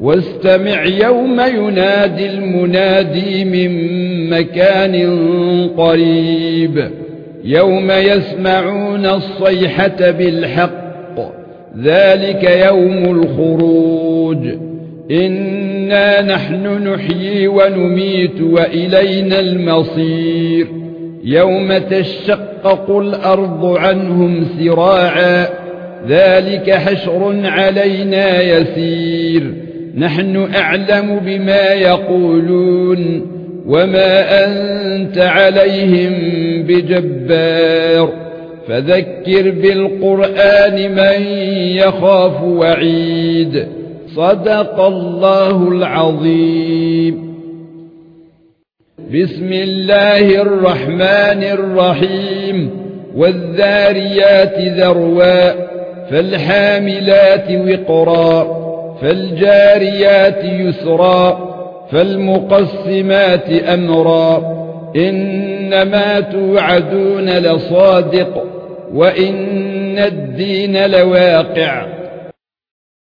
واستمع يوم ينادي المنادي من مكان قريب يوم يسمعون الصيحة بالحق ذلك يوم الخروج إنا نحن نحيي ونميت وإلينا المصير يوم تشقق الأرض عنهم سراعا ذلك حشر علينا يسير نحن أعلم بما يقولون وما أنت عليهم بجبار فذكر بالقرآن من يخاف وعيد صدق الله العظيم بسم الله الرحمن الرحيم والذاريات ذروا فالحاملات وقرا فالجاريات يسرا فالمقسمات أمرا إنما توعدون لصادق وإن الدين لواقع.